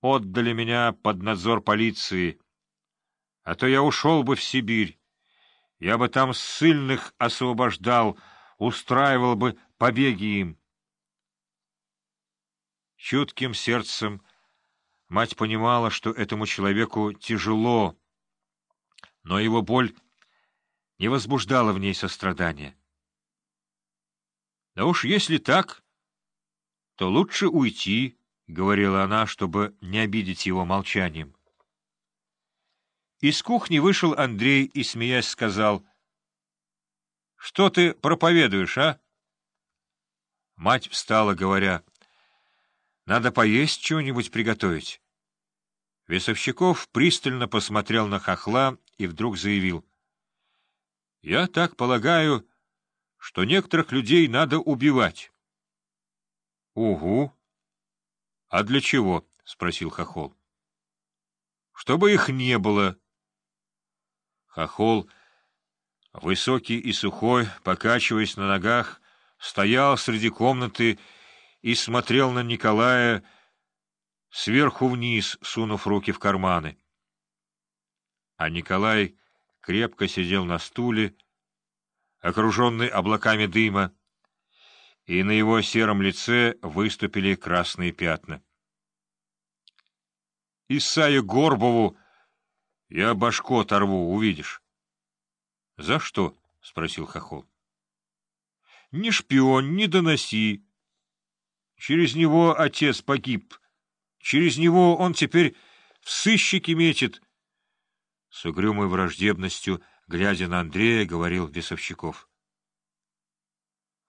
отдали меня под надзор полиции, а то я ушел бы в Сибирь. Я бы там ссыльных освобождал, устраивал бы побеги им. Чутким сердцем мать понимала, что этому человеку тяжело, но его боль не возбуждала в ней сострадания. Да уж если так, то лучше уйти, — говорила она, чтобы не обидеть его молчанием. Из кухни вышел Андрей и, смеясь, сказал, — Что ты проповедуешь, а? Мать встала, говоря, — Надо поесть чего-нибудь приготовить. Весовщиков пристально посмотрел на хохла и вдруг заявил. — Я так полагаю, что некоторых людей надо убивать. — Угу. — А для чего? — спросил Хохол. — Чтобы их не было. Хохол, высокий и сухой, покачиваясь на ногах, стоял среди комнаты и смотрел на Николая сверху вниз, сунув руки в карманы. А Николай крепко сидел на стуле, окруженный облаками дыма, и на его сером лице выступили красные пятна. Исаю Горбову я башку оторву, увидишь. — За что? — спросил Хохол. — Не шпион, не доноси. Через него отец погиб. Через него он теперь в сыщике метит. С угрюмой враждебностью, глядя на Андрея, говорил Весовщиков. —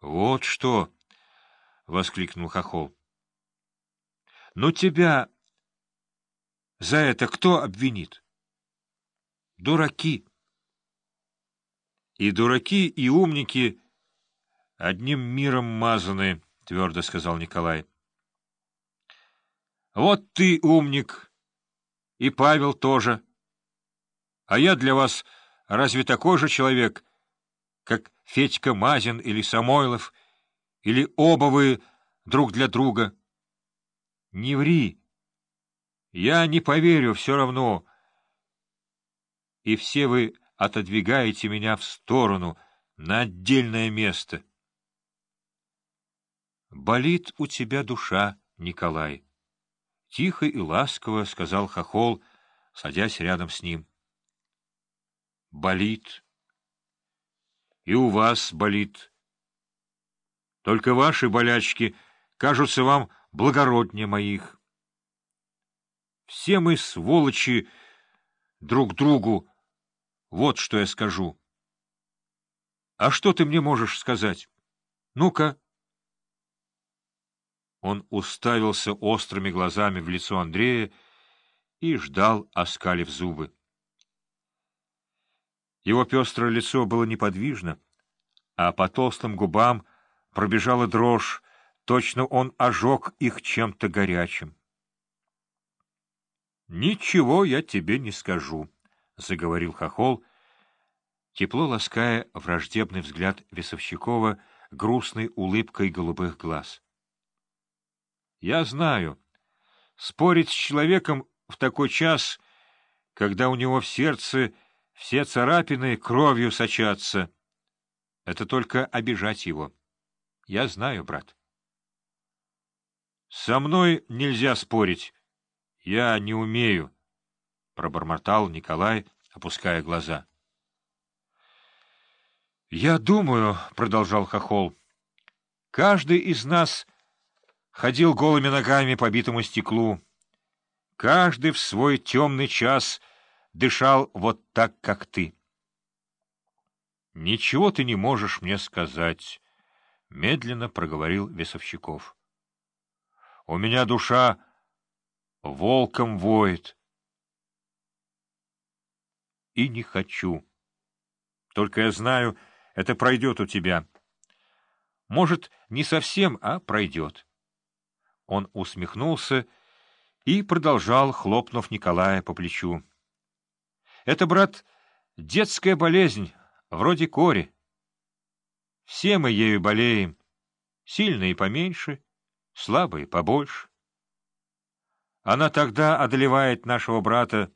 Вот что! — воскликнул Хохол. — Ну тебя за это кто обвинит? — дураки. И дураки, и умники одним миром мазаны, — твердо сказал Николай. Вот ты умник, и Павел тоже. А я для вас разве такой же человек, как Федька Мазин или Самойлов, или оба вы друг для друга? Не ври. Я не поверю все равно, и все вы отодвигаете меня в сторону, на отдельное место. «Болит у тебя душа, Николай», — тихо и ласково сказал Хохол, садясь рядом с ним. «Болит. И у вас болит. Только ваши болячки кажутся вам благороднее моих. Все мы, сволочи, друг другу, вот что я скажу. А что ты мне можешь сказать? Ну-ка. Он уставился острыми глазами в лицо Андрея и ждал, оскалив зубы. Его пестрое лицо было неподвижно, а по толстым губам пробежала дрожь, точно он ожег их чем-то горячим. — Ничего я тебе не скажу. — заговорил Хохол, тепло лаская враждебный взгляд Весовщикова грустной улыбкой голубых глаз. — Я знаю, спорить с человеком в такой час, когда у него в сердце все царапины кровью сочатся, это только обижать его. Я знаю, брат. — Со мной нельзя спорить. Я не умею пробормотал Николай, опуская глаза. «Я думаю, — продолжал Хохол, — каждый из нас ходил голыми ногами по битому стеклу. Каждый в свой темный час дышал вот так, как ты. «Ничего ты не можешь мне сказать», — медленно проговорил Весовщиков. «У меня душа волком воет» и не хочу. Только я знаю, это пройдет у тебя. Может, не совсем, а пройдет. Он усмехнулся и продолжал, хлопнув Николая по плечу. — Это, брат, детская болезнь, вроде кори. Все мы ею болеем, сильные поменьше, слабые побольше. Она тогда одолевает нашего брата